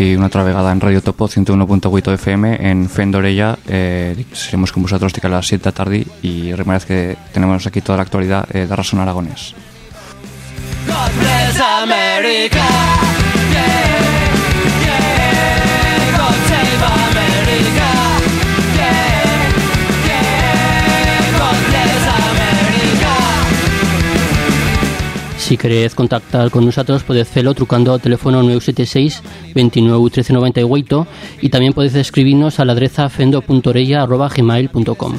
aquí una otra vegada en Radio Topo 101.8 FM en Fendorella. Eh, seremos con vosotros a las 7 de la tarde y recuerda que tenemos aquí toda la actualidad eh, de Razón Aragones. Si queréis contactar con nosotros podéis hacerlo trucando al teléfono 976 29 1398 y también podéis escribirnos a la adreza fendo.orella.gmail.com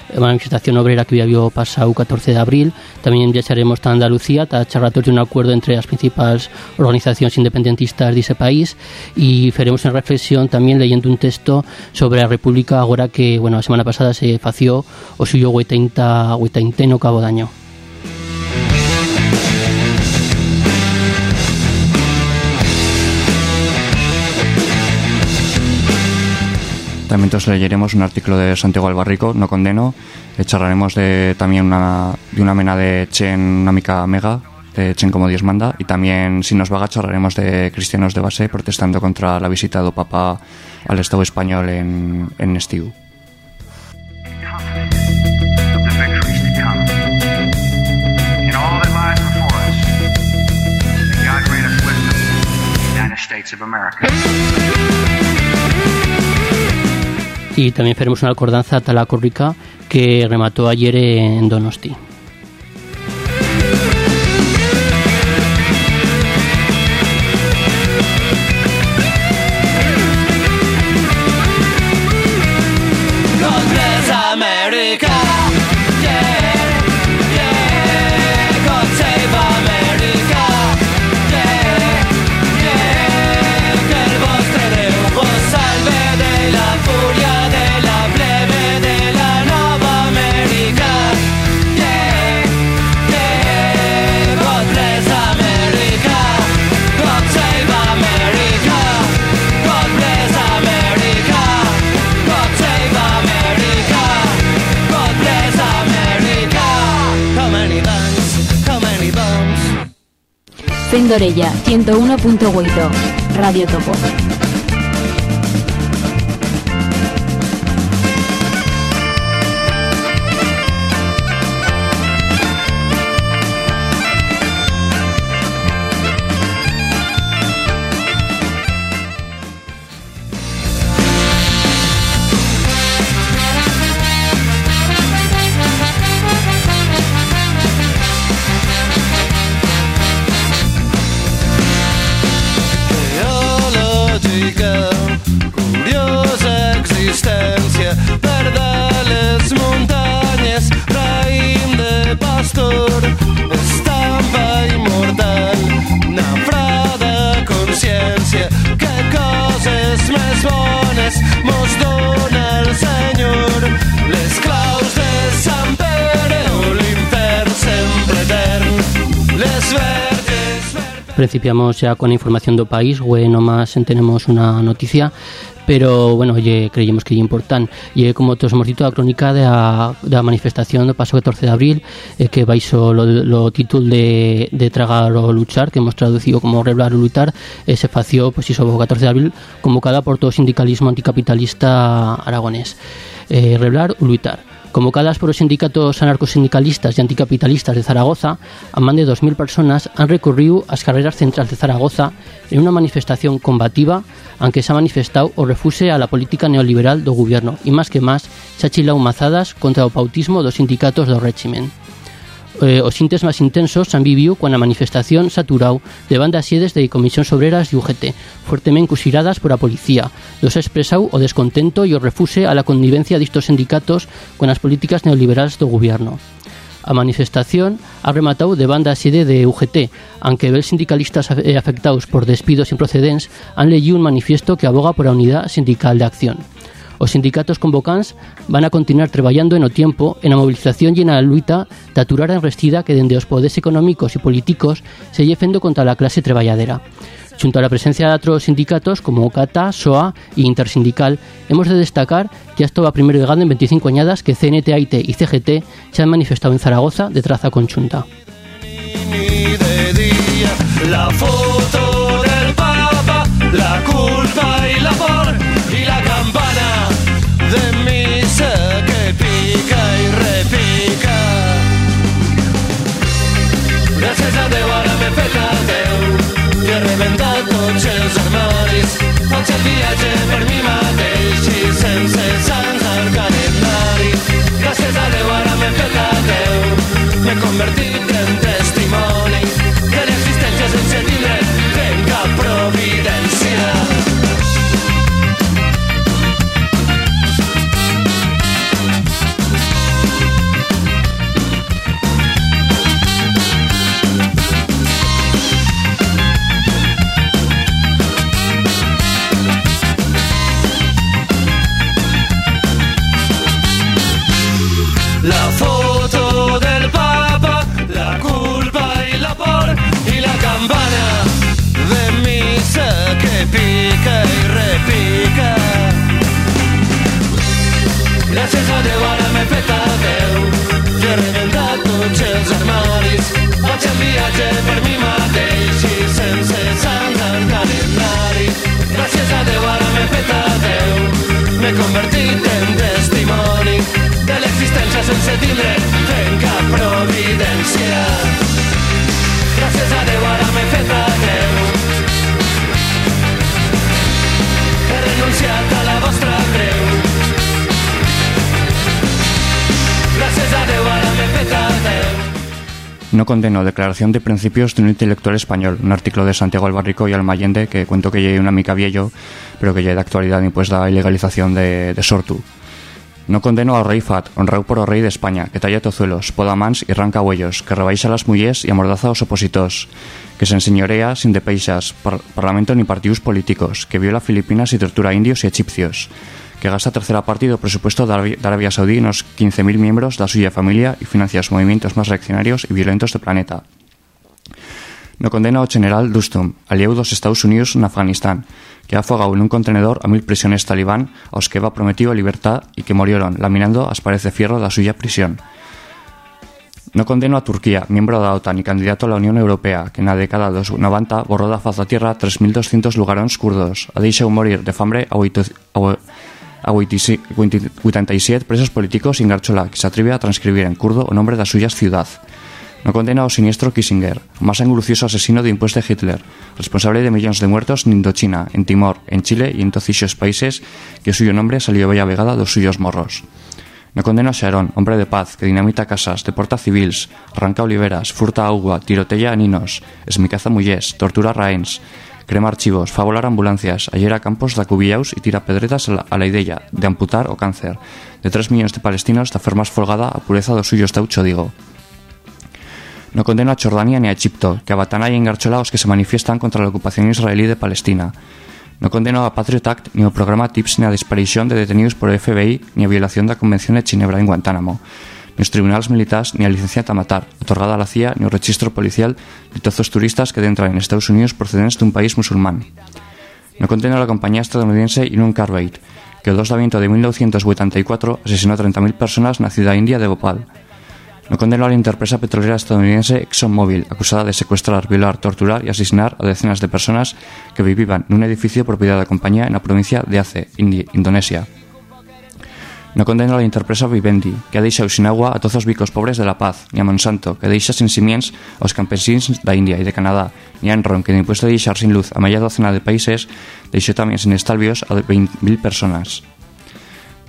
manifestación obrera que había pasado 14 de abril. También viajaremos a Andalucía a charratos de un acuerdo entre las principales organizaciones independentistas de ese país y faremos una reflexión también leyendo un texto sobre la República ahora que, bueno, la semana pasada se fació o suyo huetainta, huetainteno cabo daño. También entonces leeremos un artículo de Santiago Albarrico, No Condeno. Eh, charlaremos de, también una, de una mena de Chen, una mica mega, de Chen como Dios manda. Y también, si nos vaga, charlaremos de cristianos de base protestando contra la visita do Papa al Estado español en, en Estiu. confident of the Y también faremos una acordanza a que remató ayer en Donosti. Fendorella 101.8 Radio Topo. Principiamos ya con la información del país, bueno, más tenemos una noticia, pero bueno, creíamos que es importante. Y como todos hemos dicho, la crónica de la manifestación del pasado 14 de abril, eh, que vais lo, lo título de, Tragar o Luchar, que hemos traducido como Reblar o Luchar, eh, se fació, pues eso, 14 de abril, convocada por todo sindicalismo anticapitalista aragonés. Eh, Reblar o Luchar. Convocadas por los sindicatos anarcosindicalistas y anticapitalistas de Zaragoza, a más de 2.000 personas han recurrido a las carreras centrales de Zaragoza en una manifestación combativa, aunque se ha manifestado o refuse a la política neoliberal do gobierno y más que más se ha chilado mazadas contra o pautismo dos sindicatos do régimen. Eh, os sintes intensos han vivido cuando a manifestación saturou de bandas xedes de Comisións Obreras e UGT, fuertemente cusiradas por a policía. Dos expresau o descontento e o refuse a la connivencia distos sindicatos con as políticas neoliberales do gobierno. A manifestación ha rematado de banda sede de UGT, aunque vel sindicalistas eh, afectados por despidos improcedentes han leído un manifiesto que aboga por la unidad sindical de acción. Os sindicatos convocants van a continuar traballando en o tiempo en a movilización e na luita de aturar enrestida que dende os poderes económicos e políticos se lle fendo contra a clase traballadera. Xunto a la presencia de outros sindicatos como CATA, SOA e Intersindical, hemos de destacar que hasta a primeira vegada en 25 añadas que CNTAIT e CGT se han manifestado en Zaragoza de traza conxunta. La de misa que pica y repica. Gràcies a Déu ara m'he fet a Déu i he rebentat tots els armaris. Faig el viatge per mi mateix i sense sang al calendari. Gràcies a Déu ara m'he fet a No condeno declaración de principios de un intelectual español, un artículo de Santiago Albarrico y Alma Allende que cuento que llegue una mica viejo, pero que llegue de actualidad y pues da ilegalización de, Sortu. No condeno ao rei Fat, honrado por o rei de España, que talla tozuelos, poda mans y ranca huellos, que rebaixa las mullers y amordaza aos opositors, que se enseñorea sin de peixas, par parlamento ni partidos políticos, que viola Filipinas y tortura a indios y egipcios, que gasta a tercera parte do presupuesto de Arabia, de Saudí nos 15.000 miembros da suya familia y financia os movimientos más reaccionarios y violentos do planeta. No condena ao general Dustum, alieu dos Estados Unidos en Afganistán, que ha afogado en un contenedor a mil prisiones talibán aos que va prometido libertad y que morieron laminando as paredes de fierro da suya prisión. No condeno a Turquía, miembro da OTAN y candidato a la Unión Europea, que na década dos 90 borró da faz da tierra 3.200 lugaróns kurdos, a deixou morir de fambre a, oito, a, a 87 presos políticos sin garchola que se atreve a transcribir en kurdo o nombre da suya ciudad. No condena ao siniestro Kissinger, o máis angulucioso asesino de impuesto de Hitler, responsable de millóns de muertos en Indochina, en Timor, en Chile e en todos países que o suyo nombre salió bella vegada dos suyos morros. No condena a Sharon, hombre de paz, que dinamita casas, deporta civils, arranca oliveras, furta agua, tirotella a ninos, esmicaza mullés, tortura raens, crema archivos, fa volar ambulancias, allera campos da cubillaus y tira pedretas a la, a la idea de amputar o cáncer de 3 millones de palestinos da fer máis folgada a pureza do suyo estaucho digo. No condeno a Jordania ni a Egipto, que abatan y engarchola aos que se manifiestan contra la ocupación israelí de Palestina. No condeno a Patriot Act ni o programa TIPS ni a desaparición de detenidos por o FBI ni a violación da Convención de Ginebra en Guantánamo ni os tribunales militares ni a licencia a matar otorgada a la CIA ni o registro policial de todos os turistas que entran en Estados Unidos procedentes de un país musulmán. No condeno a la compañía estadounidense Union Carbide, que o 2 de aviento de 1984 asesinó a 30.000 personas na ciudad india de Bhopal. No condeno a la interpresa petrolera estadounidense ExxonMobil, acusada de secuestrar, violar, torturar y asesinar a decenas de personas que vivían nun edificio propiedad da compañía en la provincia de Aceh, Indonesia. No condeno a la interpresa Vivendi, que ha sin agua a todos os bicos pobres de La Paz, ni a Monsanto, que deixa sin simiens aos campesins India e de Canadá, ni a Enron, que impuesto de deixar sin luz a media docena de países, deixou tamén sin estalvios a 20.000 personas.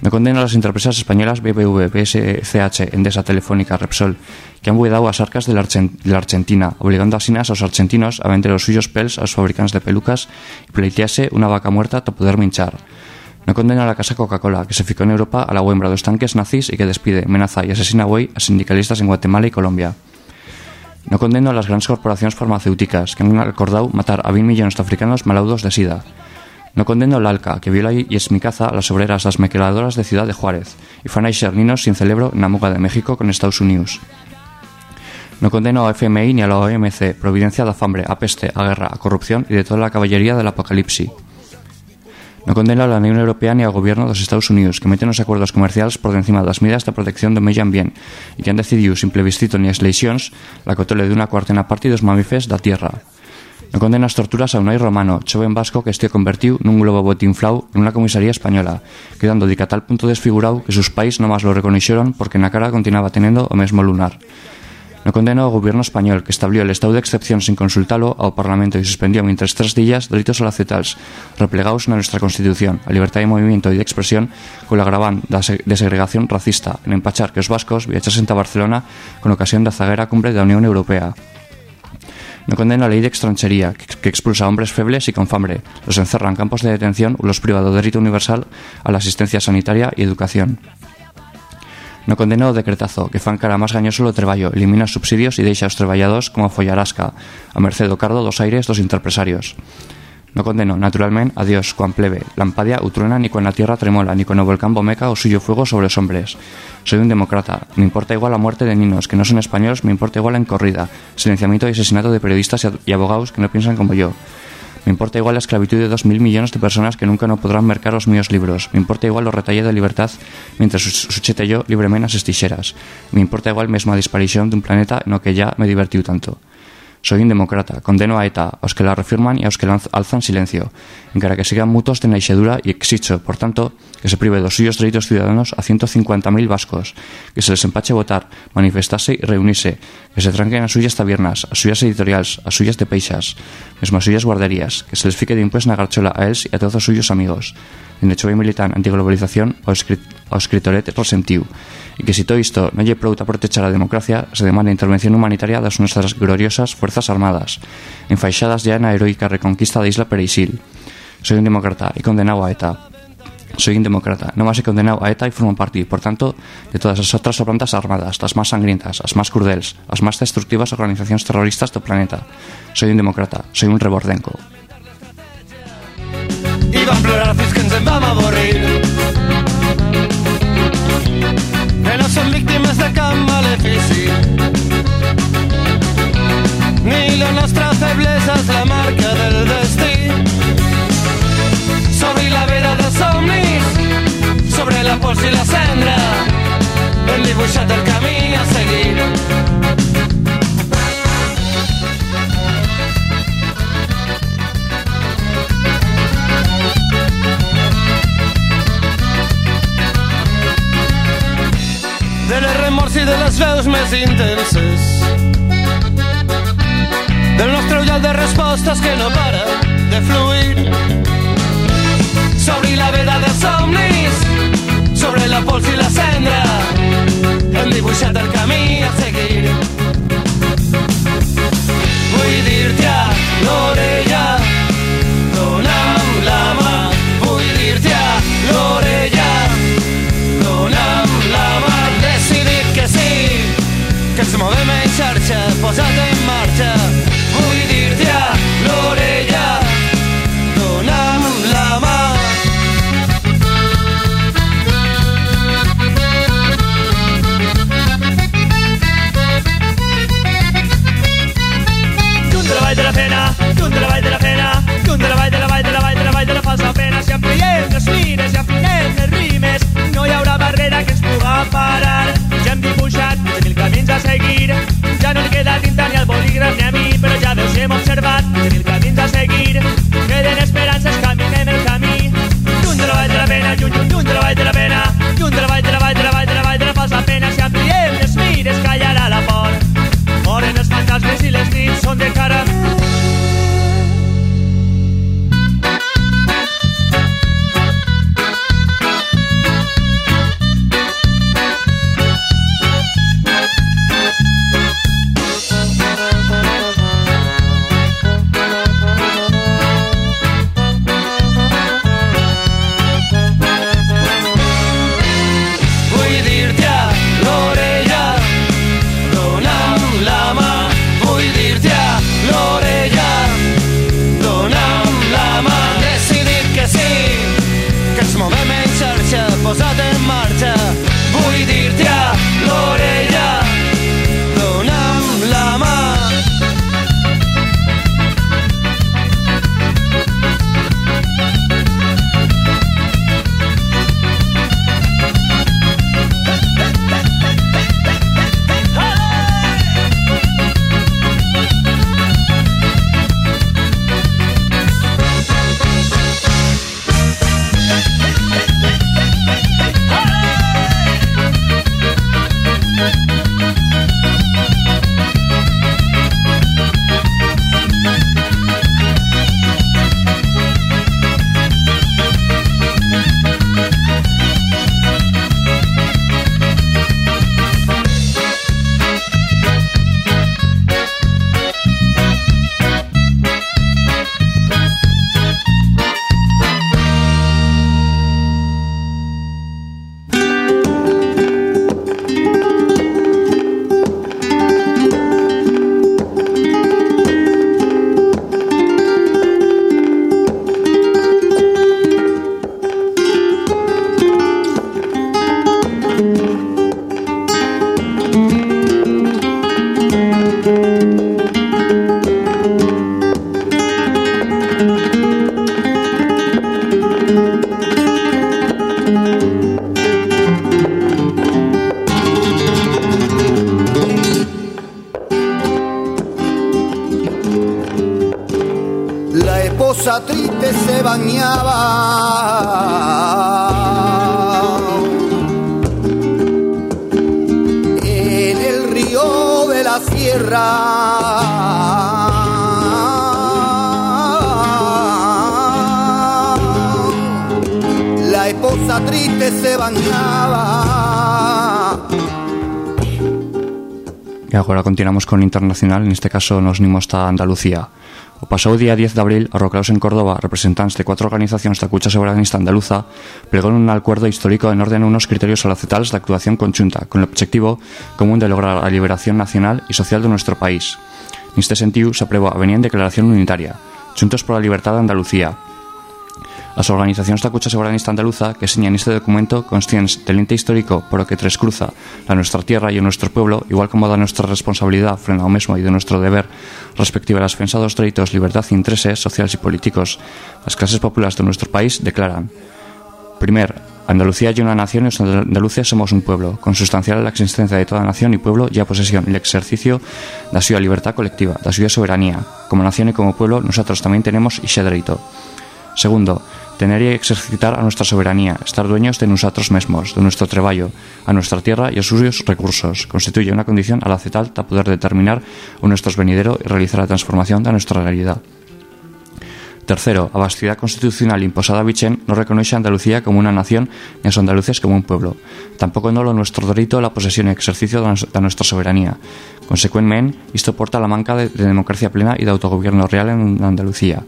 No condeno a las empresas españolas BBV, BSCH, Endesa, Telefónica, Repsol, que han buidado las arcas de la, Argentina, obligando así a los argentinos a vender los suyos pels a los fabricantes de pelucas y pleitearse una vaca muerta para poder minchar. No condena a la casa Coca-Cola, que se ficó en Europa a la huembra de los tanques nazis y que despide, amenaza y asesina güey a sindicalistas en Guatemala y Colombia. No condeno a las grandes corporaciones farmacéuticas que han acordado matar a 20 millones de africanos malaudos de sida. No condeno al ALCA, que viola y esmicaza a las obreras, las mequeladoras de Ciudad de Juárez, y fan ninos sin celebro en la muga de México con Estados Unidos. No condeno a FMI ni a la OMC, providencia da fambre, a peste, a guerra, a corrupción y de toda la caballería del apocalipsis. No condena a la Unión Europea ni al gobierno de los Estados Unidos, que meten los acuerdos comerciales por encima de las medidas de protección del medio ambiente y que han decidido, sin plebiscito ni lesiones, la cotole de una cuartena parte dos mamíferos da tierra. No condena las torturas a un romano, joven vasco que convertido en un globo botinflau en una comisaría española, quedando de tal punto desfigurado que sus países no más lo reconocieron porque en la cara continuaba teniendo o mismo lunar. No condeno ao gobierno español que estableció el estado de excepción sin consultarlo ao Parlamento y suspendió mientras tres días delitos alacetals replegados en nuestra Constitución, a libertad de movimiento y de expresión con la agravant de segregación racista en empachar que os vascos viachasen a Barcelona con ocasión da zaguera cumbre de la Unión Europea. No condena la ley de extranjería, que, expulsa a hombres febles y con fambre, los encerra en campos de detención o los priva de derecho universal a la asistencia sanitaria y educación. No condena o decretazo, que fan cara máis gañoso o traballo, elimina os subsidios e deixa os traballados como a follarasca, a merced do cardo dos aires dos interpresarios. No condeno, naturalmente, a Dios, cuan plebe, lampadia utruena ni cuando la tierra tremola, ni cuando el volcán bomeca o suyo fuego sobre los hombres. Soy un demócrata, me importa igual la muerte de niños que no son españoles, me importa igual la corrida, silenciamiento y asesinato de periodistas y abogados que no piensan como yo. Me importa igual la esclavitud de dos mil millones de personas que nunca no podrán mercar los míos libros. Me importa igual los retalle de libertad mientras suchete yo libremente las estixeras. Me importa igual mesma disparición de un planeta en el que ya me divertido tanto. Soy un demócrata, condeno a ETA, a los que la refirman y a los que la alzan silencio, en cara que sigan mutos de naixedura y exicho, por tanto, que se prive de los suyos derechos ciudadanos a 150.000 vascos, que se les empache votar, manifestarse y reunirse, que se tranquen a suyas tabernas, a suyas editoriales, a suyas de peixas, mesmo a suyas guarderías, que se les fique de impuestos na garchola a ellos y a todos os suyos amigos, en hecho y militan antiglobalización o, o escritoret resentiu, y que si todo esto no lle prouta protechar a democracia, se demanda intervención humanitaria das nuestras gloriosas Fuerzas Armadas, enfaixadas ya en la heroica reconquista de Isla Pereisil. Soy un demócrata y condenado a ETA. Soy un demócrata, no más he condenado a ETA y formo parte, por tanto, de todas las otras plantas armadas, las más sangrientas, las más crudeles, las más destructivas organizaciones terroristas del planeta. Soy un demócrata, soy un rebordenco. I vam plorar fins que no som víctimes de cap malefici ni la nostra feblesa la marca del destí sobre la vera de somnis sobre la pols i la cendra. Hem dibuixat el camí a seguir les remors i de les veus més intenses. Del nostre ullal de respostes que no para de fluir. Sobre la veda de somnis sobre la pols i la cendra hem dibuixat el camí a seguir. Vull dir-te a l'orella no li queda tinta ni al bolígraf ni a mi, però ja veus, hem observat mil camins a seguir. Queden esperances, caminem el camí. Lluny de la vall de la pena, lluny, lluny, lluny de la vall de la pena, lluny de la vall de la vall de la vall de la vall de la falsa pena. Si ampliem les mires, callarà la por. Moren els fantasmes i les nits són de cara con internacional, neste caso nos nimos hasta Andalucía. O pasado día 10 de abril, arroclados en Córdoba, representantes de cuatro organizacións da cucha soberanista andaluza plegaron un acuerdo histórico en orden a unos criterios alacetales de actuación conjunta, con el objetivo común de lograr a liberación nacional y social de nuestro país. Neste sentido, se aprobou a veniente declaración unitaria, Juntos por la Libertad de Andalucía, As organizacións da Cucha Soberanista Andaluza que señan este documento conscientes del ente histórico por o que trescruza a nuestra tierra e o nuestro pueblo, igual como da nuestra responsabilidad frente ao mesmo e de nuestro deber respectiva a la defensa dos dereitos, libertad e intereses sociales e políticos. As clases populares de nuestro país declaran Primer, Andalucía y una nación y los andaluces somos un pueblo, consustancial la existencia de toda nación y pueblo y a posesión y el ejercicio de su libertad colectiva, de su soberanía. Como nación y como pueblo, nosotros también tenemos ese derecho. Segundo, tener y exercitar a nuestra soberanía, estar dueños de nosotros mismos, de nuestro trabajo, a nuestra tierra y a sus recursos, constituye una condición al acetal para poder determinar o nuestro venidero y realizar la transformación de nuestra realidad. Tercero, a vastidad constitucional imposada a Vicen no reconoce a Andalucía como una nación ni a los andaluces como un pueblo. Tampoco no lo nuestro a la posesión y exercicio de nuestra soberanía. Consecuentemente, esto porta a la manca de democracia plena y de autogobierno real en Andalucía,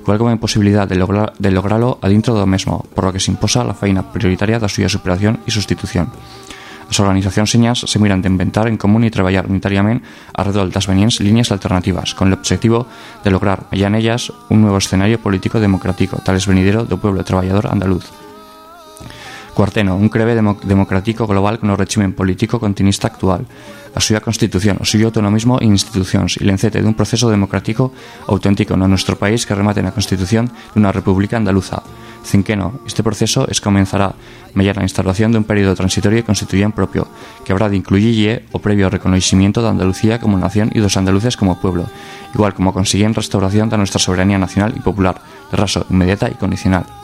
igual como a imposibilidad de, lograr, de lograrlo adentro do mesmo, por lo que se imposa la faina prioritaria da súa superación e sustitución. As organizacións señas se miran de inventar en común e traballar unitariamente alrededor das venientes líneas alternativas, con el objetivo de lograr, allá en ellas, un nuevo escenario político democrático, tal es venidero do pueblo traballador andaluz. Cuarteno, un creve demo democrático global con o régimen político continuista actual, a súa constitución, o suyo autonomismo e institucións e l'encete dun proceso democrático auténtico no nuestro país que remate na constitución dunha república andaluza. Cinqueno, este proceso es comenzará. Mediar la instalación dun período transitorio e constituyente propio, que habrá de incluirlle o previo reconocimiento de Andalucía como nación e dos andaluces como pueblo, igual como consiguen restauración de nuestra soberanía nacional y popular, de raso inmediata y condicional.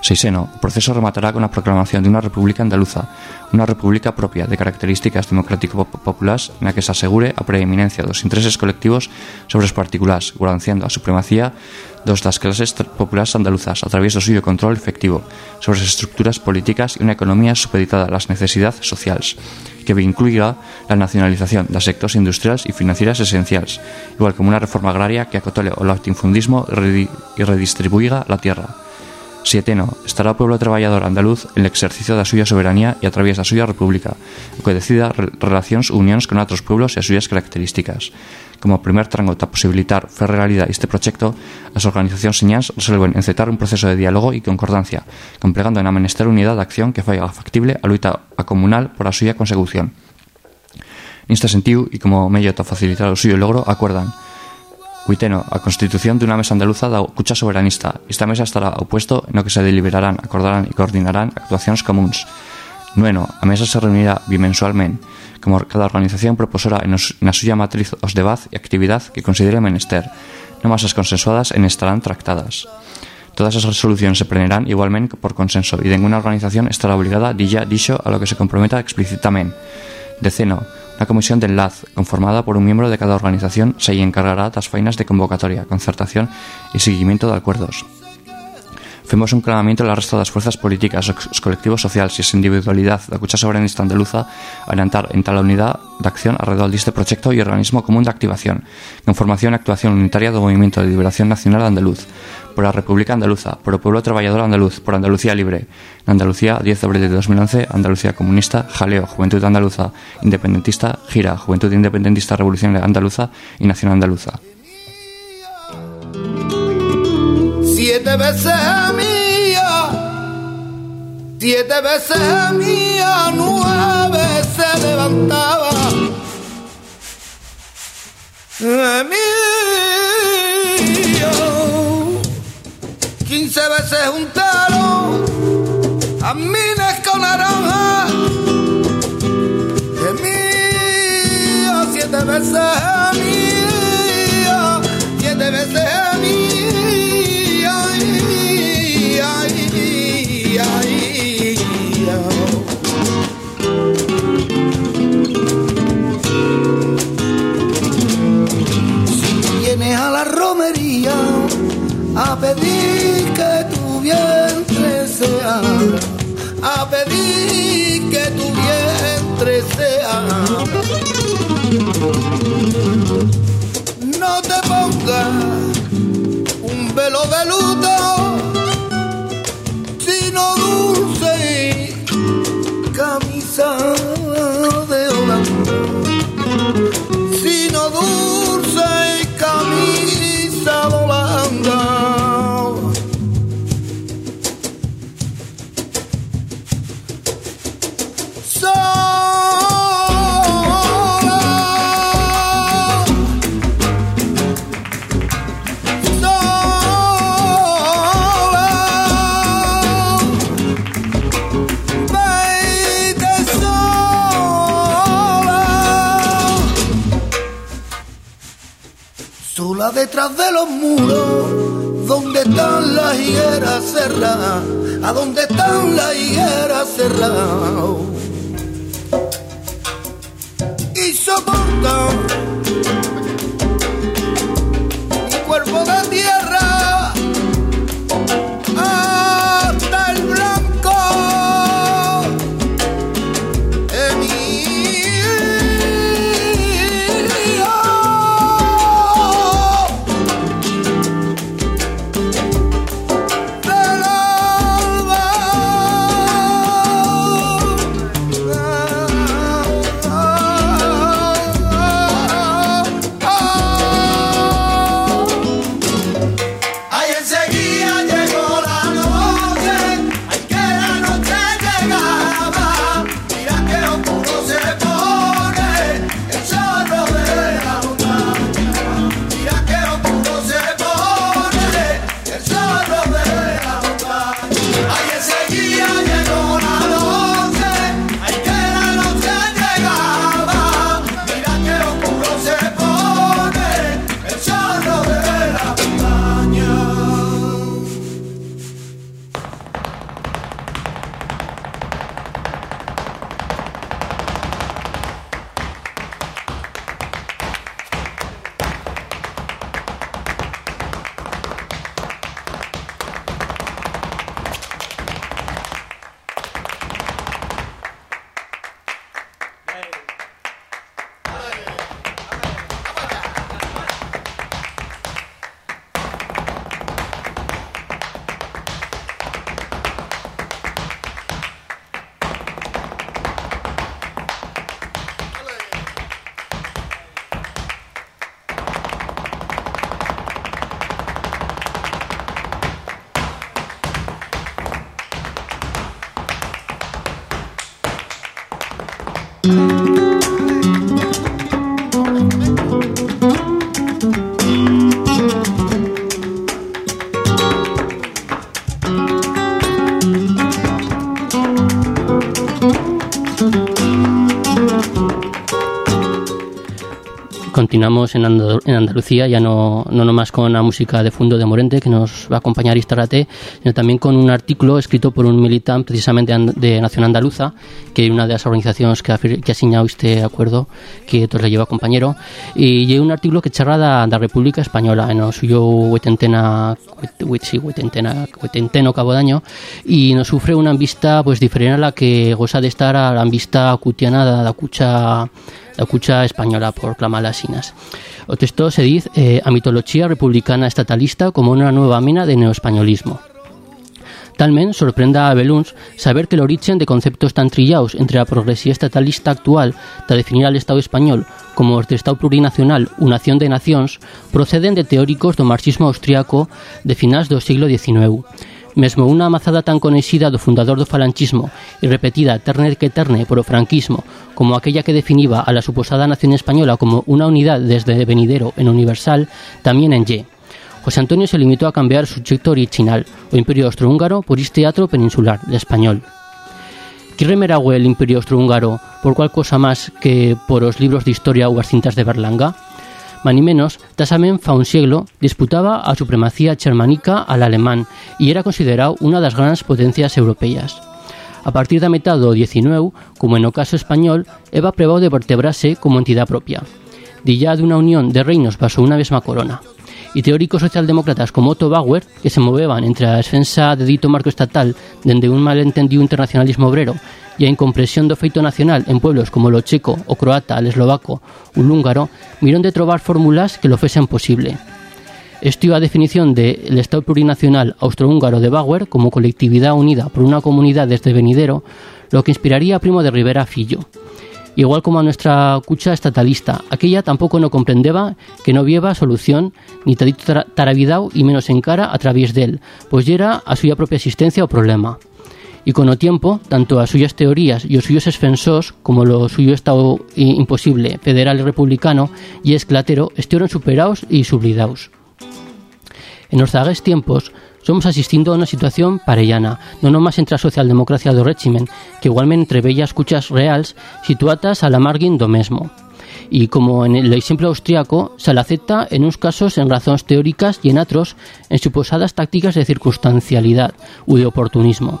Seiseno, o proceso rematará con la proclamación de una república andaluza, una república propia de características democrático-populares na que se asegure a preeminencia dos intereses colectivos sobre os particulares, guardanciando a supremacía dos das clases populares andaluzas a través do suyo control efectivo sobre as estructuras políticas e unha economía supeditada a las necesidades sociales, que incluirá la nacionalización das sectores industriales y financieras esenciales, igual como una reforma agraria que acotole o latifundismo y redistribuiga la tierra. Sieteno, estará o pueblo traballador andaluz en el exercicio da súa soberanía e a través da súa república, que decida relacións unións con outros pueblos e as súas características. Como primer trango para posibilitar fer realidade este proxecto, as organizacións señas resolven encetar un proceso de diálogo e concordancia, complegando na menester unidade de acción que faiga factible a luita a comunal por a súa consecución. Neste sentido, e como medio para facilitar o suyo logro, acuerdan Huiteno, a constitución dunha mesa andaluza da cucha soberanista. Esta mesa estará opuesto no que se deliberarán, acordarán e coordinarán actuacións comuns. Nueno, a mesa se reunirá bimensualmente, como cada organización proposora na súa matriz os debaz e actividad que considere menester. Non as consensuadas en estarán tractadas. Todas as resolucións se prenerán igualmente por consenso e ninguna organización estará obligada, dilla, dixo, a lo que se comprometa explícitamente. Deceno, La comisión de enlace, conformada por un miembro de cada organización, se encargará das fainas de convocatoria, concertación y seguimiento de acuerdos. Femos un clamamiento al resto das fuerzas políticas, os colectivos sociales e a individualidade da cucha soberanista andaluza a orientar en tal unidade de acción alrededor deste proxecto e organismo común de activación, con formación e actuación unitaria do Movimento de Liberación Nacional Andaluz, por a República Andaluza, por o Pueblo Traballador Andaluz, por Andalucía Libre, Andalucía 10 de abril de 2011, Andalucía Comunista, Jaleo, Juventud Andaluza, Independentista, Gira, Juventud Independentista Revolucionaria Andaluza e Nación Andaluza. Siete veces mía, siete veces mía, nueve se levantaba. Mía, quince veces juntaron a minas con naranja. Mía, siete veces mía. A pedir que tu vientre se abra, a pedir que tu vientre se abra. No te pongas un velo de luto, sino dulce camisa de Holanda, sino dulce detrás de los muros, donde están las higueras cerradas, a donde están las higueras cerradas. Y soporta Continuamos en, Andal- en Andalucía, ya no, no nomás con la música de fondo de Morente, que nos va a acompañar Istarate, sino también con un artículo escrito por un militante precisamente de Nación Andaluza, que es una de las organizaciones que ha, que ha signado este acuerdo, que todos le lleva compañero, y es un artículo que charra da, da República Española, en el suyo huetentena, huetenteno cabo daño, y nos sufre una vista pues diferente a la que goza de estar a la vista cutiana da, da cucha la cucha española por clamar las sinas. O texto se dice eh, a mitología republicana estatalista como una nueva mina de neoespañolismo. Talment sorprenda a Beluns saber que el origen de conceptos tan trillados entre la progresía estatalista actual de definir al Estado español como de Estado plurinacional o nación de nacións proceden de teóricos do marxismo austriaco de finais do siglo XIX. Mesmo unha amazada tan conhecida do fundador do falanchismo e repetida terne que terne por o franquismo como aquella que definiba a la suposada nación española como una unidad desde venidero en universal, también en Y. José Antonio se limitó a cambiar su proyecto original, o Imperio Austrohúngaro, por este teatro peninsular, el español. ¿Qué remeragüe el Imperio Austrohúngaro por cual cosa más que por los libros de historia o as cintas de Berlanga? Mani menos, tasamen fa un siglo disputaba a supremacía germánica al alemán y era considerado una das grandes potencias europeas. A partir da metade do 19, como en o caso español, Eva probou de vertebrarse como entidade propia, dilla dunha unión de reinos baso unha mesma corona. Y teóricos socialdemócratas como Otto Bauer, que se moveban entre la defensa de dito marco estatal dende un malentendido internacionalismo obrero e a incompresión do feito nacional en pueblos como lo checo, o croata, el eslovaco, o húngaro, miron de trobar fórmulas que lo fuesen posible. Esto a definición del de Estado plurinacional austrohúngaro de Bauer como colectividad unida por una comunidad desde venidero, lo que inspiraría a Primo de Rivera Fillo. Igual como a nuestra cucha estatalista, aquella tampoco no comprendeba que no vieva solución ni tadito y menos encara a través de él, pues era a suya propia existencia o problema. Y con el tiempo, tanto as suyas teorías y os suyos esfensos como lo suyo estado imposible federal y republicano y esclatero estuvieron superados y sublidados. En los zagues tiempos, somos asistindo a una situación parellana, no nomás entre a socialdemocracia do régimen, que igualmente entre bellas cuchas reals situadas a la margin do mesmo. Y como en el ejemplo austriaco, se la acepta en unos casos en razones teóricas y en otros en suposadas tácticas de circunstancialidad u de oportunismo.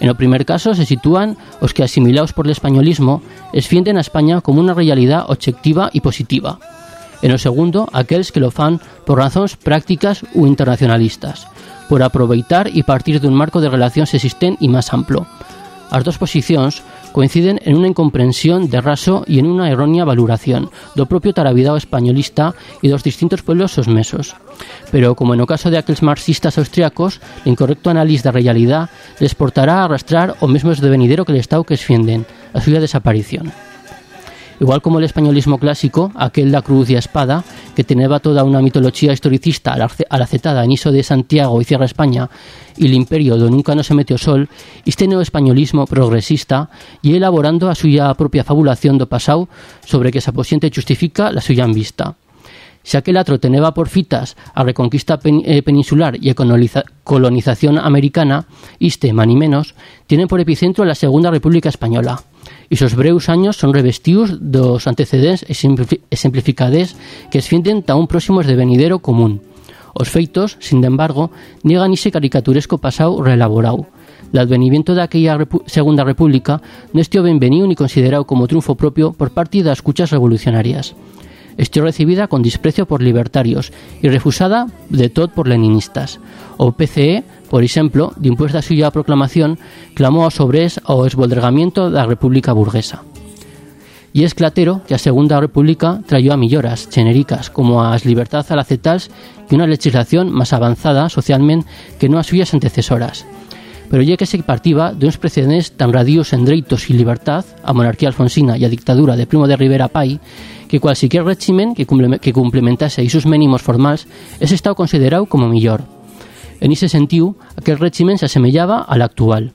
En el primer caso se sitúan os que asimilados por el españolismo esfienden a España como una realidad objetiva y positiva. En el segundo, aquellos que lo fan por razones prácticas u internacionalistas, por aproveitar y partir de un marco de relacións existente y más amplio. As dos posicións coinciden en una incomprensión de raso y en una errónea valoración do propio taravidao españolista y dos distintos pueblos sosmesos. Pero, como en o caso de aquellos marxistas austriacos, el incorrecto análisis da realidad les portará a arrastrar o mesmo desvenidero que el Estado que esfienden, a suya desaparición. Igual como el españolismo clásico, aquel da cruz y espada, que tenía toda una mitología historicista a la acetada en Iso de Santiago y Cierra España, y el imperio do nunca no se metió sol, este neoespañolismo progresista y elaborando a suya propia fabulación do pasado sobre que esa posiente justifica la suya en vista. Si aquel atro teneba por fitas a reconquista eh, peninsular y colonización americana, este, más ni menos, tiene por epicentro la Segunda República Española, y sus breus años son revestidos dos antecedentes exemplificades que esfienden ta un próximo desvenidero común. Os feitos, sin embargo, niegan ese caricaturesco pasado reelaborado. El advenimiento de aquella Segunda República no estuvo bienvenido ni considerado como triunfo propio por parte de las cuchas revolucionarias. Estuvo recibida con desprecio por libertarios y refusada de todo por leninistas. O PCE por exemplo, dimpués da súa proclamación, clamou aos obres ao esboldergamiento da República Burguesa. E es clatero que a Segunda República trayó a milloras genéricas como as libertades alacetals e unha legislación máis avanzada socialmente que non as suyas antecesoras. Pero ya que se partiva de uns precedentes tan radios en dreitos e libertad, a monarquía alfonsina e a dictadura de Primo de Rivera Pai, que cualquier régimen que, complementase isos mínimos formals es estado considerado como millor. En ese sentido, aquel régimen se asemellaba al actual.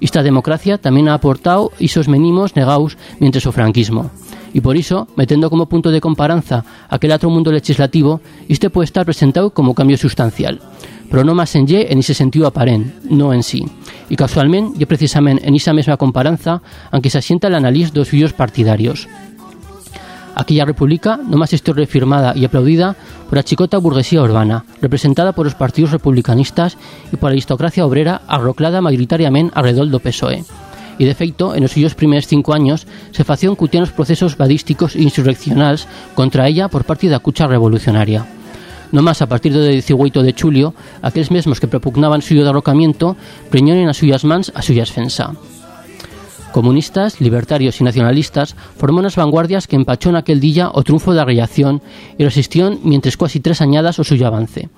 Esta democracia también ha aportado esos mínimos negados mientras o franquismo. Y por eso, metiendo como punto de comparanza aquel otro mundo legislativo, este puede estar presentado como cambio sustancial, pero no más en en ese sentido aparente, no en sí. Y casualmente, y precisamente en esa misma comparanza, aunque se asienta el análisis de los suyos partidarios. Aquella república nomás estuvo refirmada y aplaudida por la chicota burguesía urbana, representada por los partidos republicanistas y por la aristocracia obrera arroclada mayoritariamente alrededor del PSOE. Y de feito, en los suyos primeros cinco años, se facían cutianos procesos badísticos e insurreccionales contra ella por parte de la cucha revolucionaria. No más a partir del 18 de julio, aquellos mismos que propugnaban suyo derrocamiento preñonen a suyas mans a suya defensa. Comunistas, libertarios y nacionalistas formaron unas vanguardias que empachó en aquel día o triunfo de la reacción y resistión mientras casi tres añadas o suyo avance.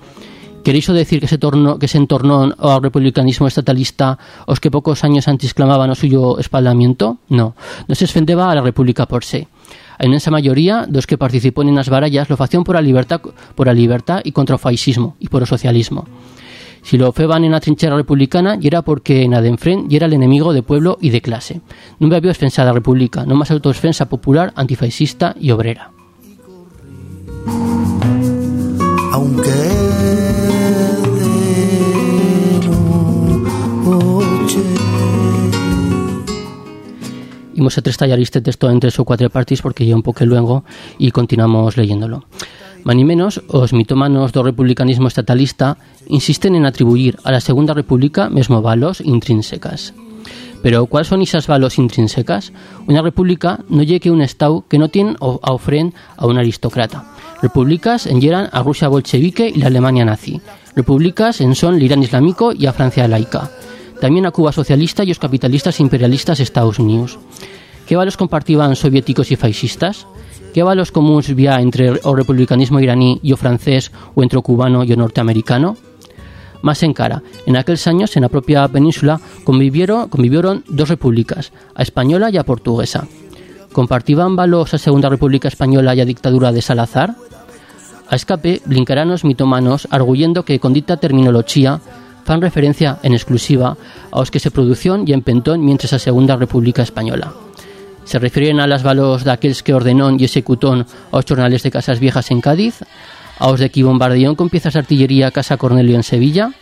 ¿Queréis decir que se, tornó, que se entornó al republicanismo estatalista os que pocos años antes clamaban o suyo espaldamiento? No, no se esfendeba a la república por sí. En esa mayoría, los que participó en las barallas lo hacían por la libertad, por la libertad y contra el fascismo y por el socialismo. Si lo feban en la trinchera republicana, y era porque en Adenfren y era el enemigo de pueblo y de clase. No había defensa de la república, no más autodefensa popular, antifascista y obrera. Aunque Imos a tres tallar este texto en tres o cuatro partes porque ya un poco luego y continuamos leyéndolo. Mani menos, os mitómanos do republicanismo estatalista insisten en atribuir a la Segunda República mesmo valos intrínsecas. Pero cuáles son esas valos intrínsecas? Una república no lle que un estado que no tiene a ofren a un aristócrata. Repúblicas en yeran a Rusia bolchevique y la Alemania nazi. Repúblicas en son l'Irán islámico y a Francia laica. También a Cuba socialista y los capitalistas imperialistas Estados Unidos. ¿Qué valores compartían soviéticos y fascistas? ¿Qué valores comunes había entre el republicanismo iraní y o francés o entre o cubano y o norteamericano? Más en cara, en aquellos años en la propia península convivieron, convivieron dos repúblicas, a española y a portuguesa. ¿Compartían valores a Segunda República Española y a dictadura de Salazar? A escape, blincaranos mitomanos arguyendo que con dita terminología fan referencia en exclusiva a los que se produjeron y empentón mientras a Segunda República Española. Se refieren a las de aquellos que ordenó y ejecutó a los jornales de Casas Viejas en Cádiz, a los de qui bombardeó con piezas de artillería Casa Cornelio en Sevilla,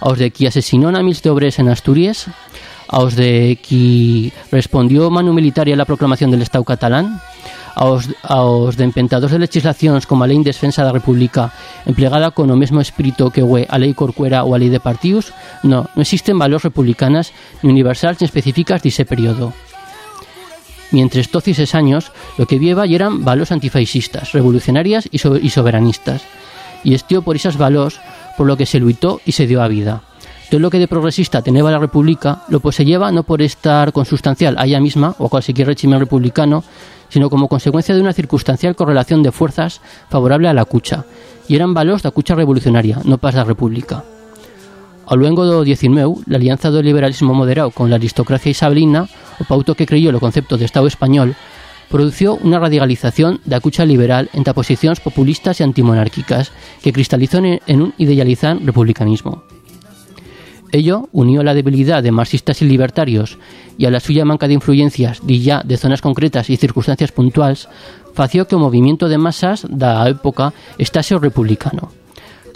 a los de qui asesinó a mil de en Asturias, a los de qui respondió manu militar a la proclamación del Estado catalán, a os, a os de empentados de legislacións como a Lei en Defensa da República emplegada con o mesmo espírito que hue a Lei Corcuera ou a Lei de Partidos, no, non existen valores republicanas ni universales ni específicas dise período. Mientras todos esos años, lo que vieva eran valores antifascistas, revolucionarias y, so- y soberanistas. Y estió por esas valores por lo que se luitó y se dio a vida. Todo lo que de progresista tenía la República lo poseyeva no por estar consustancial a ella misma o a cualquier régimen republicano, sino como consecuencia de una circunstancial correlación de fuerzas favorable a la cucha. Y eran valores da cucha revolucionaria, no pas da República. Ao luengo do 19, la alianza do liberalismo moderado con la aristocracia isabelina, o pauto que creyó lo concepto de Estado español, produció una radicalización da cucha liberal entre posicións populistas e antimonárquicas que cristalizó en un idealizan republicanismo. Ello, unió a la debilidad de marxistas y libertarios y a la suya manca de influencias de ya de zonas concretas y circunstancias puntuales, fació que o movimiento de masas da época estase o republicano.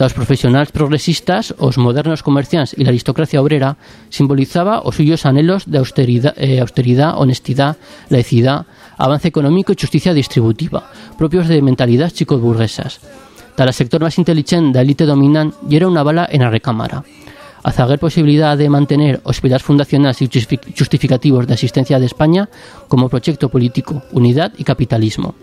Taos profesionales progresistas, os modernos comerciantes y la aristocracia obrera simbolizaba os suyos anhelos de austeridad, eh, austeridad honestidad, laicidad, avance económico y justicia distributiva, propios de mentalidades chicoburguesas. Tal sector más inteligente da élite dominante era una bala en la recámara. A zaguer posibilidad de mantener hospitales fundacionales y justifi- justificativos de asistencia de España como proyecto político, unidad y capitalismo.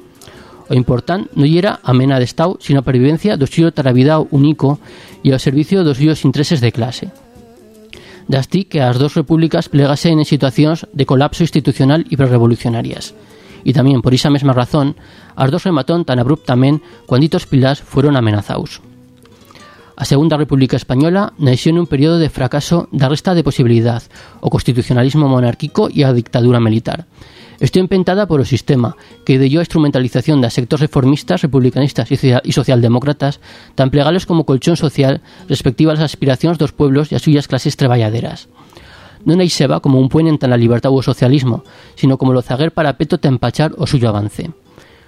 O importante no era a mena de Estado, sino a pervivencia do suyo travidao único e ao servicio dos suyos intereses de clase. Dastí que as dos repúblicas plegasen en situacións de colapso institucional e prerevolucionarias. E tamén, por esa mesma razón, as dos rematón tan abruptamente cuando ditos pilás fueron amenazados. A Segunda República Española nació en un período de fracaso da resta de posibilidad, o constitucionalismo monárquico e a dictadura militar. Estoy empentada por o sistema, que dio a instrumentalización de sectores reformistas, republicanistas e socialdemócratas tan plegales como colchón social respectiva ás aspiracións dos pueblos e as suyas clases traballaderas. Non hai seba como un puente entre la libertad ou o socialismo, sino como lo zaguer para peto te empachar o suyo avance.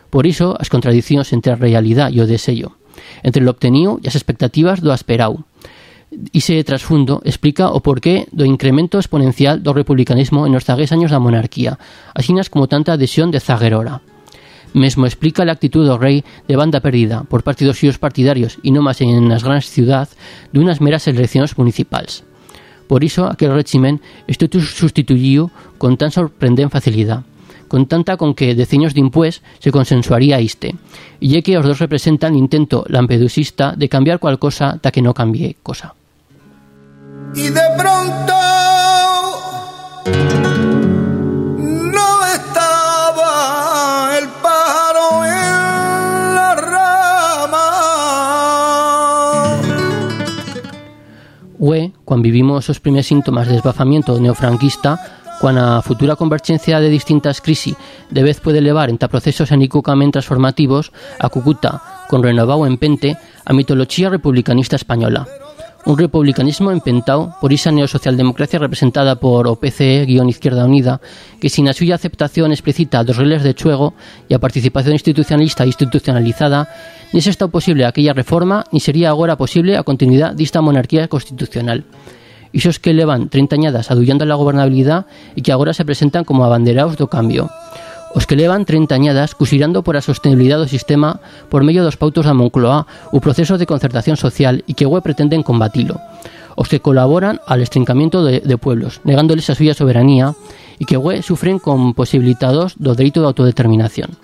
Por iso, as contradicións entre a realidade e o desello, entre lo obtenido e as expectativas do asperau. Ese trasfundo explica o porqué do incremento exponencial do republicanismo en os zagués años da monarquía, asinas como tanta adhesión de zaguerora. Mesmo explica la actitud do rei de banda perdida por parte dos partidarios e non máis en as grandes ciudades de unas meras eleccións municipais. Por iso, aquel régimen estou sustituído con tan sorprendente facilidad con tanta con que deciños de impues se consensuaría iste, e é que os dos representan intento lampedusista de cambiar cual cosa ta que no cambie cosa. Y de pronto no estaba el pájaro en la rama. Ue, quan vivimos os primers síntomas de desbafamiento neofranquista, quan a futura convergencia de distintas crisis de vez puede levar enta procesos anícucamente transformativos a Cucuta, con renovado empente, a mitoloxía republicanista española. Un republicanismo empentado por esa neosocialdemocracia representada por o PCE-Izquierda Unida, que sin a suya aceptación explícita dos reles de chuego e a participación institucionalista e institucionalizada, ni se está posible aquella reforma, ni sería agora posible a continuidad desta monarquía constitucional. Isos que levan 30 añadas adullando la gobernabilidad e que agora se presentan como abanderados do cambio. Os que levan 30 añadas cusirando por a sostenibilidade do sistema por medio dos pautos da Moncloa o proceso de concertación social e que hue pretenden combatilo. Os que colaboran al estrincamiento de, pueblos, negándoles a suya soberanía e que hue sufren con posibilitados do dereito de autodeterminación.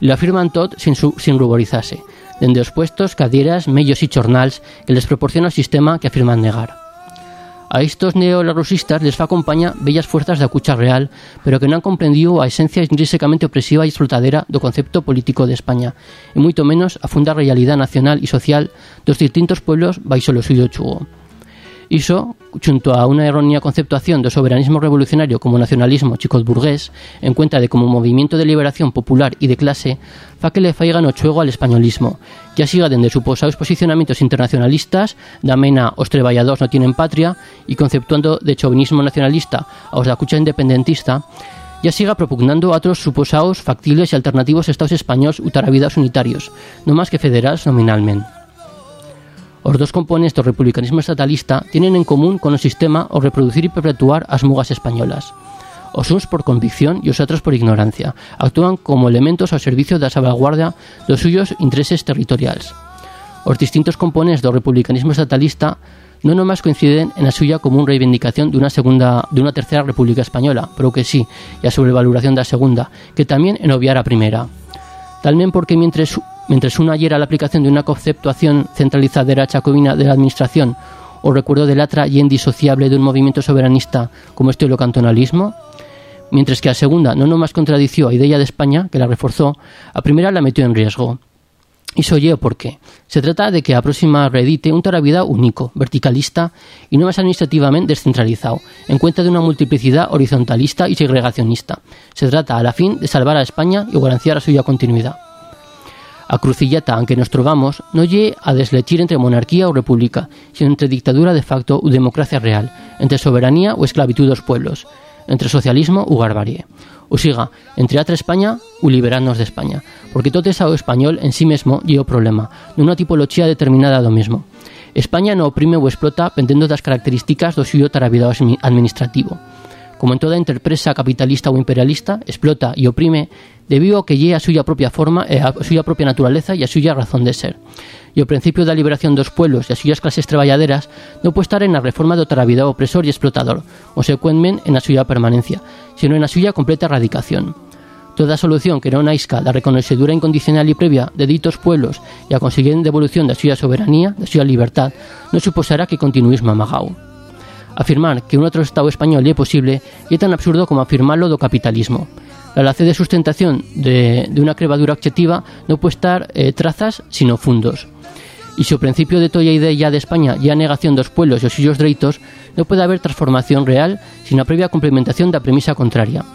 Lo afirman tot sin, ruborizarse. dende os puestos, cadieras, medios y chornals que les proporciona o sistema que afirman negar. A estos neolarusistas les fa acompaña bellas fuerzas da cucha real, pero que non comprendido a esencia intrínsecamente opresiva e explotadera do concepto político de España, e moito menos a funda realidade nacional e social dos distintos pueblos baixo o seu chugo. Iso, xunto a unha errónea conceptuación do soberanismo revolucionario como nacionalismo chicot-burgués, en cuenta de como movimiento de liberación popular e de clase, fa que le faigan al españolismo, ya siga dende suposados posicionamientos internacionalistas, da mena os treballadores no tienen patria, e conceptuando de chauvinismo nacionalista aos da cucha independentista, ya siga propugnando otros suposados factibles e alternativos estados españoles utaravidas unitarios, no más que federales nominalmente. Os dos componentes do republicanismo estatalista tienen en común con o sistema o reproducir e perpetuar as mugas españolas. Os uns por convicción e os outros por ignorancia. Actúan como elementos ao servicio da salvaguardia dos suyos intereses territoriais. Os distintos componentes do republicanismo estatalista non nomás coinciden en a suya común reivindicación dunha segunda dunha terceira república española, pero que sí, e a sobrevaloración da segunda, que tamén en obviar a primeira. Talmen porque mientras Mientras uno ayer a la aplicación de una conceptuación centralizadora chacobina de la administración o recuerdo del atra y indisociable de un movimiento soberanista como este cantonalismo, mientras que a segunda no nomás contradició a idea de España, que la reforzó, a primera la metió en riesgo. Y soy por qué. Se trata de que a próxima reedite un vida único, verticalista y no más administrativamente descentralizado, en cuenta de una multiplicidad horizontalista y segregacionista. Se trata, a la fin, de salvar a España y garantir a suya continuidad. A crucillata en que nos trovamos non lle a deslechir entre monarquía ou república, sino entre dictadura de facto ou democracia real, entre soberanía ou esclavitud dos pueblos, entre socialismo ou barbarie. Ou siga, entre atra España ou liberarnos de España, porque todo esa o español en sí mesmo lle o problema, nunha tipoloxía determinada do mesmo. España non oprime ou explota pendendo das características do suyo taravidado administrativo como en toda interpresa capitalista ou imperialista, explota e oprime debido a que lle a súa propia forma e a súa propia naturaleza e a súa razón de ser. E o principio da liberación dos pueblos e as súas clases traballaderas non pode estar en a reforma do traballador opresor e explotador, o secuenmen en a súa permanencia, sino en a súa completa erradicación. Toda solución que non naisca da reconocedura incondicional e previa de ditos pueblos e a conseguinte devolución da súa soberanía, da súa libertad, non suposará que continuismo amagao. Afirmar que un outro Estado español é posible é tan absurdo como afirmarlo do capitalismo. La relación de sustentación de, de unha crevadura objetiva non pode estar eh, trazas, sino fundos. E se o principio de toda a idea de España e a negación dos pueblos e os suyos dereitos, non pode haber transformación real sino a previa complementación da premisa contraria.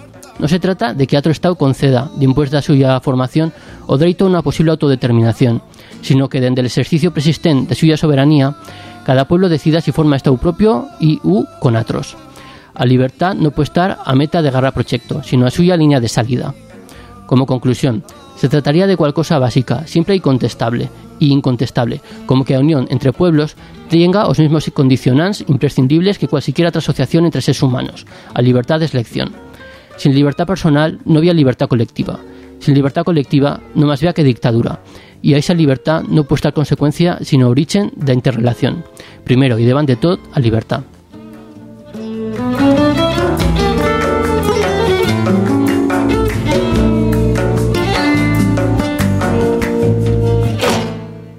Non se trata de que outro Estado conceda, dimpués da súa formación, o dereito a unha posible autodeterminación, sino que dende el exercicio persistente da súa soberanía Cada pueblo decida si forma Estado propio y u con otros. A libertad no puede estar a meta de garra proyecto, sino a suya línea de salida. Como conclusión, se trataría de cual cosa básica, simple y contestable, y incontestable, como que a unión entre pueblos tenga los mismos condicionantes imprescindibles que cualquier otra asociación entre seres humanos, a libertad de selección. Sin libertad personal no había libertad colectiva. Sin libertad colectiva no más vea que dictadura y a esa libertad no puede estar consecuencia sino origen de interrelación. Primero y de todo a libertad.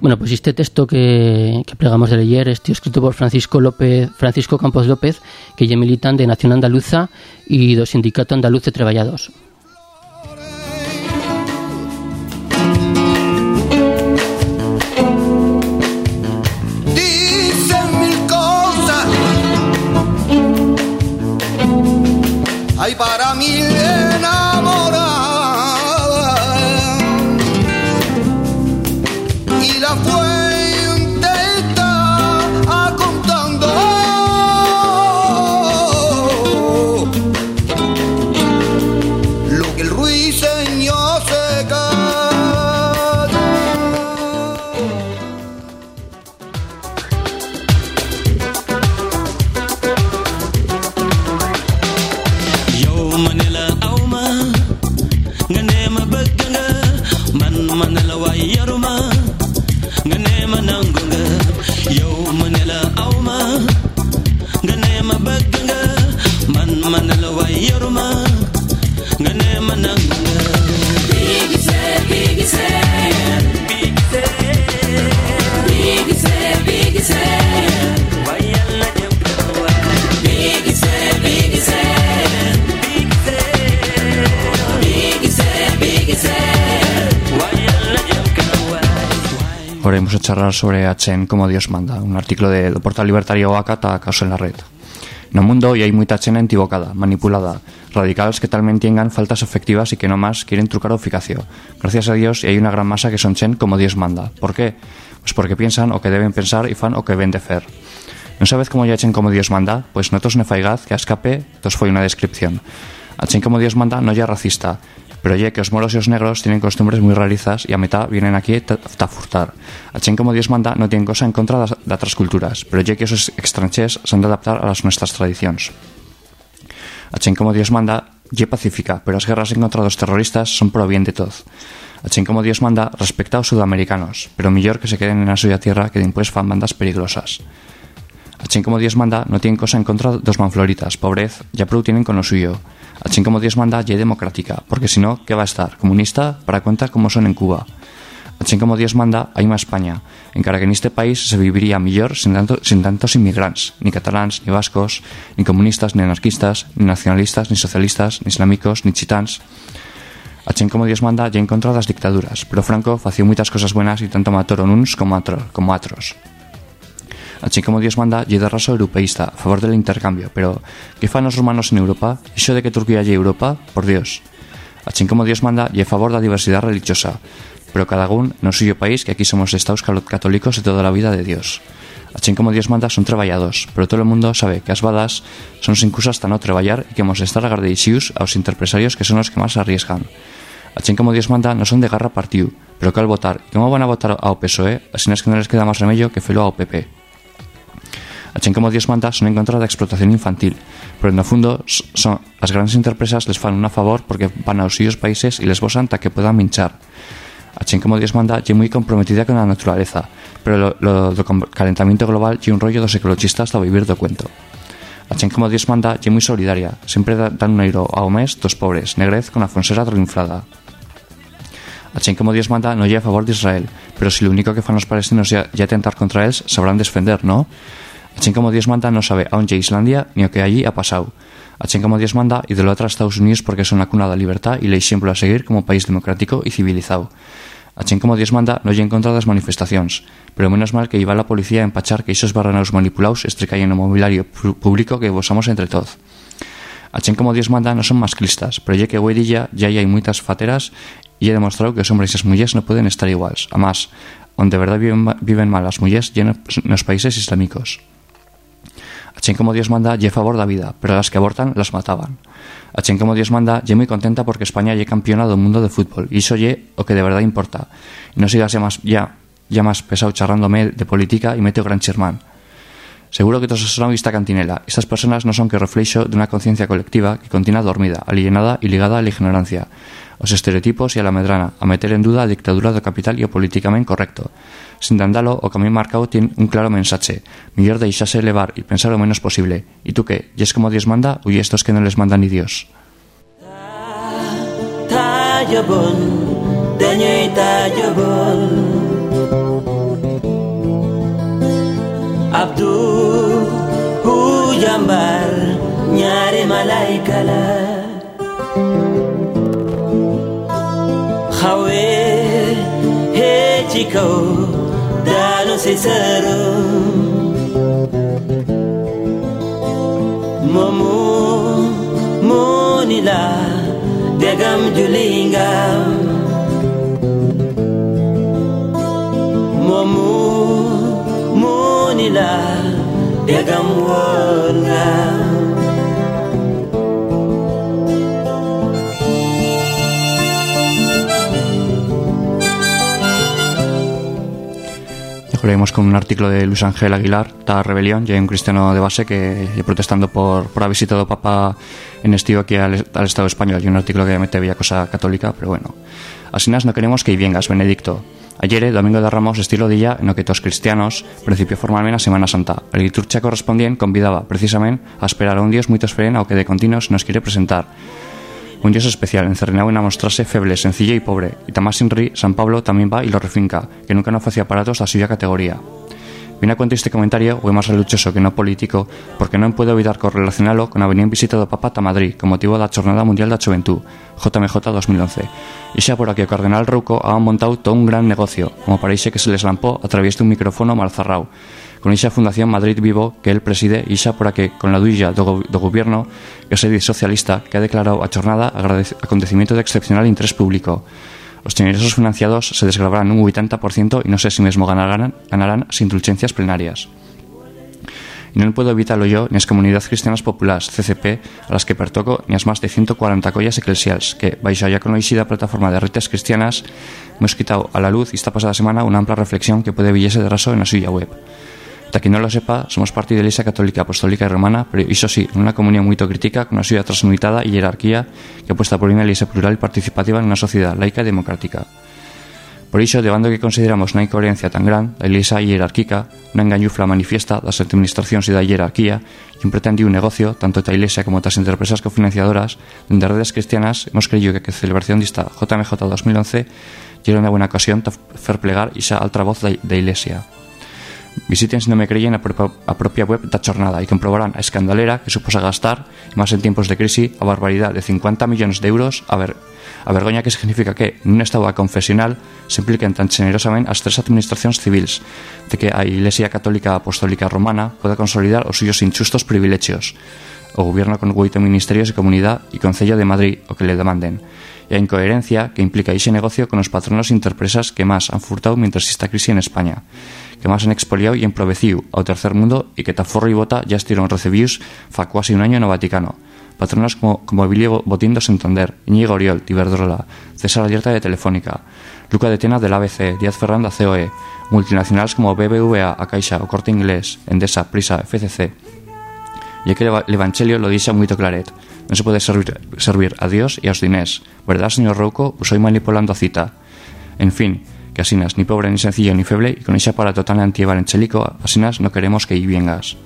Bueno, pues este texto que, que plegamos de leer es escrito por Francisco López, Francisco Campos López, que ya militan de Nación Andaluza y do Sindicato Andaluz de Treballados. Y la sobre Achen como Dios manda, un artículo de do portal libertario OACA ta Caos en la Red. No mundo y hay mucha chena equivocada, manipulada, radicales que talmente tengan faltas efectivas y que no más quieren trucar o. Gracias a Dios y hay una gran masa que son chen como Dios manda. ¿Por qué? Pues porque piensan o que deben pensar y fan o que deben de hacer. ¿No sabes cómo ya chen como Dios manda? Pues notos nefaigaz que a escape tos fue una descripción. A como Dios manda no ya racista, pero ya que os moros y os negros tienen costumbres muy realizas y a mitad vienen aquí ta furtar. A chen como Dios manda no tienen cosa en contra de, otras culturas, pero ya que esos extranjeros se han de adaptar a las nuestras tradiciones. A chen como Dios manda ye pacífica, pero las guerras en contra de los terroristas son pro bien de todos. A chen como Dios manda respecta a los sudamericanos, pero mejor que se queden en la suya tierra que después fan bandas peligrosas. A chen como Dios manda no tienen cosa en contra de los manfloritas, pobrez, ya pro tienen con lo suyo. A chen como Dios manda ye democrática, porque si no, ¿qué va a estar? Comunista para cuenta como son en Cuba. A chen como Dios manda hay más España, encara que en este país se viviría mejor sin, tanto, sin tantos inmigrantes, ni catalans, ni vascos, ni comunistas, ni anarquistas, ni nacionalistas, ni socialistas, ni islámicos, ni chitans. A chen como Dios manda ya en contra las dictaduras, pero Franco fació muchas cosas buenas y tanto mataron uns como, atro, como atros. Así como Dios manda, y de raso europeísta, a favor del intercambio. Pero, ¿qué fan los romanos en Europa? ¿Eso de que Turquía y Europa? Por Dios. Así como Dios manda, y a favor de la diversidad religiosa. Pero cada uno no suyo país, que aquí somos estados católicos de toda la vida de Dios. Así como Dios manda, son treballados, pero todo el mundo sabe que as badas son sin cosas hasta no treballar y que de estar a los interpresarios que son los que más arriesgan. Así como Dios manda, no son de garra partido, pero que al votar, ¿cómo van a votar a PSOE? Así es que no les queda más remedio que felo a OPP. A chen como Dios manda son en contra da explotación infantil, pero no fondo son, as grandes empresas les fan un favor porque van aos suyos países y les bosan ta que puedan minchar. A chen como Dios manda lle moi comprometida con a naturaleza, pero lo, calentamiento global lle un rollo dos ecologistas da vivir do cuento. A chen como Dios manda lle moi solidaria, sempre da- dan un euro ao mes dos pobres, negrez con a fonsera inflada. A chen como Dios manda no lle a favor de Israel, pero si lo único que fan os palestinos ya, ya tentar contra ellos, sabrán defender, ¿no? A chen como Dios manda no sabe a onde Islandia ni o que allí ha pasado. A chen como Dios manda idolatra a Estados Unidos porque son la cuna da libertad y le ejemplo a seguir como país democrático y civilizado. A chen como Dios manda no lle en contra das manifestacións, pero menos mal que iba la policía a empachar que isos barranaus manipulados estrecayen o mobiliario público que vosamos entre todos. A chen como Dios manda no son masclistas, pero ya que hoy día ya hai moitas fateras e he demostrado que os hombres e as mulleres no poden estar iguales. A más, onde de verdad viven, ma- viven mal as mulleres llenos nos países islámicos. A chen como Dios manda lle a favor da vida, pero a las que abortan las mataban. A chen como Dios manda lle moi contenta porque España lle campeona do mundo de fútbol e iso lle o que de verdad importa. E non sigas ya más, ya, ya más pesado charrándome de política e mete gran chermán. Seguro que todos os son esta cantinela. Estas personas no son que reflexo de una conciencia colectiva que continúa dormida, alienada y ligada a la ignorancia, os estereotipos e a la medrana, a meter en duda a dictadura do capital e o políticamente correcto. Sin dandalo, o camino marcado tiene un claro mensaje. Millor deixarse elevar y pensar lo menos posible. ¿Y tú qué? ¿Y es como Dios manda? ¿O y estos que no les manda ni Dios? Dano sincero. Momu Munila Degam julinga Momu monila, Degam wonga Mejoraríamos con un artículo de Luis Ángel Aguilar, da Rebelión, ya un cristiano de base que lle protestando por, por haber visitado Papa en aquí al, al Estado español. Y un artículo que mete bella cosa católica, pero bueno. Así no queremos que vengas, Benedicto. Ayer, domingo de Ramos, estilo día en lo que todos cristianos principio formalmente a Semana Santa. La liturgia correspondiente convidaba precisamente a esperar a un Dios muy tosferen ao que de continuos nos quiere presentar. Un Dios especial, encerrenado en a mostrarse feble, sencilla y pobre. Y tamás sin ri, San Pablo también va y lo refinca, que nunca no hacía aparatos a suya categoría. Viene a cuento este comentario, o é máis reluchoso que no político, porque non puedo evitar correlacionalo con a venía en visita Papa a Madrid, con motivo da Jornada Mundial da Juventud, JMJ 2011. E xa por aquí o Cardenal Rouco ha montado todo un gran negocio, como parece que se les lampó a través dun micrófono mal zarrao, con ixa Fundación Madrid Vivo que él preside e xa por aquí con la duilla do, go do gobierno que se dice socialista que ha declarado a jornada acontecimiento de excepcional interés público. Os generosos financiados se desgravarán un 80% y no sé si mesmo ganarán, sin indulgencias plenarias. Y non puedo evitarlo yo ni as comunidades cristianas populares, CCP, a las que pertoco, ni as máis de 140 collas eclesials, que, baixo ya conocida plataforma de redes cristianas, hemos quitado a la luz esta pasada semana una amplia reflexión que puede villese de raso en la suya web. Para quien no lo sepa, somos parte de la Iglesia Católica Apostólica y Romana, pero iso sí, en una comunión muy crítica con una suya transmutada y jerarquía que apuesta por una Iglesia plural y participativa en una sociedad laica y democrática. Por iso, debando que consideramos una incoherencia tan gran da Iglesia jerárquica, una engañufla manifiesta das administracións e da jerarquía, que pretende un negocio, tanto da Iglesia como das empresas cofinanciadoras, dende redes cristianas, hemos creído que a celebración desta JMJ 2011 era unha buena ocasión para fer plegar esa altra voz da Iglesia. Visiten si no me creyen a, propia, a propia web da jornada y comprobarán. A escandalera que suposa gastar, más en tiempos de crisis, a barbaridad de 50 millones de euros. A ver vergoña que significa que nun estado confesional se impliquen tan generosamente as tres administracións civils de que a Iglesia Católica Apostólica Romana poda consolidar os suyos injustos privilegios. O gobierno con oito ministerios de comunidad e Concello de Madrid o que le demanden. E a incoherencia que implica ese negocio con os patronos e interpresas que máis han furtado mientras esta crisis en España que máis han expoliado e emproveciu ao tercer mundo e que Taforro e Bota ya estiron recibidos fa quasi un año no Vaticano patronos como, como Emilio Botín Santander, Iñigo Oriol, Iberdrola, César Alerta de Telefónica, Luca de Tena del ABC, Díaz Ferranda COE, multinacionales como BBVA, A Caixa, o Corte Inglés, Endesa, Prisa, FCC. Y que el Evangelio lo dice muy claret. Non se pode servir, a Dios e aos dinés. Verdad, señor Rouco? Usoi manipulando a cita. En fin, que asinas ni pobre ni sencillo ni feble e con ese aparato tan antievanchelico, asinas no queremos que y vengas.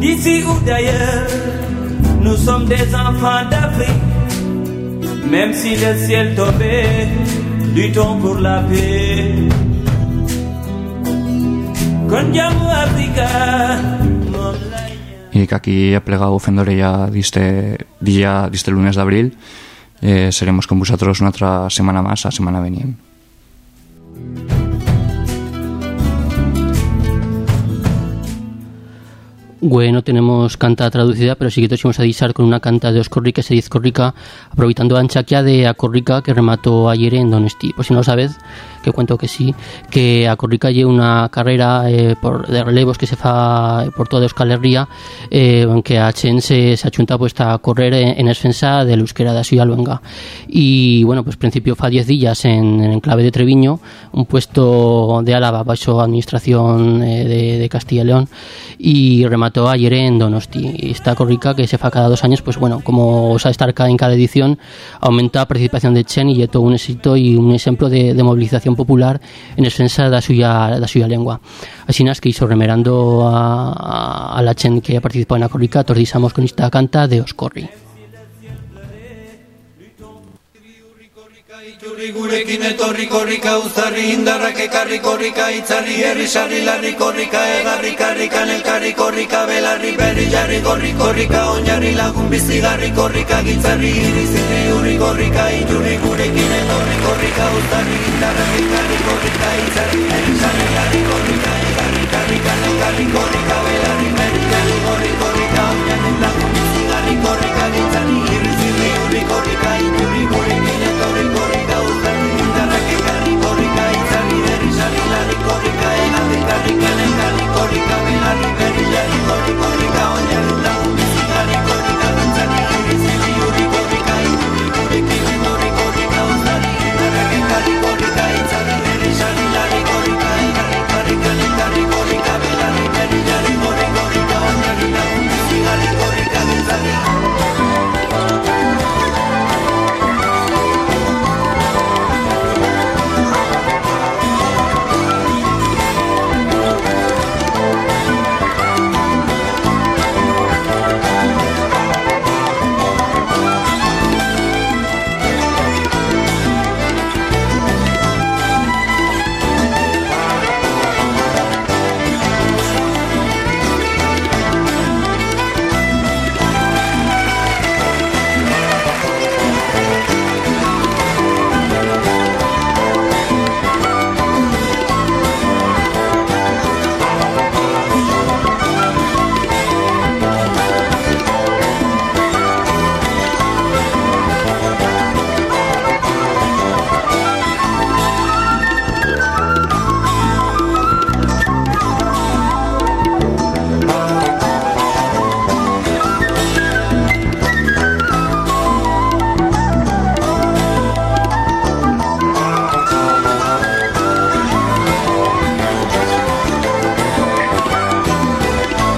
D'ici ou d'ailleurs, nous sommes des enfants d'Afrique. Même si le ciel tombait, luttons pour la paix. Y que aquí he plegado Fendore ya diste, día, diste lunes de abril. Eh, seremos con vosotros una otra semana más, a semana venien. Bueno, tenemos canta traducida, pero sí que tosimos a disar con una canta de Oscorrica, se dice Corrica, aproveitando a Anchaquia de Acorrica que remató ayer en Donesti. Por si no lo sabes, que cuento que sí, que a Corrica lleva una carrera eh, por, de relevos que se fa por toda Euskal Herria, eh, aunque a Chen se, se achunta pues a correr en, en defensa del euskera de Asia Luenga. Y bueno, pues principio fa 10 días en, en enclave de Treviño, un puesto de Álava bajo administración eh, de, de Castilla y León, y remató ayer en Donosti. Esta corrica que se fa cada dos años, pues bueno, como sabe estar en cada edición, aumenta la participación de Chen y todo un éxito y un ejemplo de, de movilización popular en defensa da suya, da suya lengua. Así nas que hizo remerando a, a, la Chen que ha participado en la corrica, tordizamos con esta canta de Oscorri. Etorri gurekin etorri korrika uzarri indarrak ekarri korrika itzarri herri sarri larri korrika egarri el karri korrika belarri berri jarri gorri korrika onjarri lagun bizigarri korrika gitzarri irizirri urri korrika iturri gurekin etorri korrika ultan indarri korrika korrika n karri korrika bela korrika n lagun bizigarri korrika gintzarri irizirri urri korrika gurekin etorri korrika ultan indarri korrika korrika n karri korrika bela korrika n lagun bizigarri korrika gintzarri irizirri urri korrika korrika ultan lagun bizigarri korrika gintzarri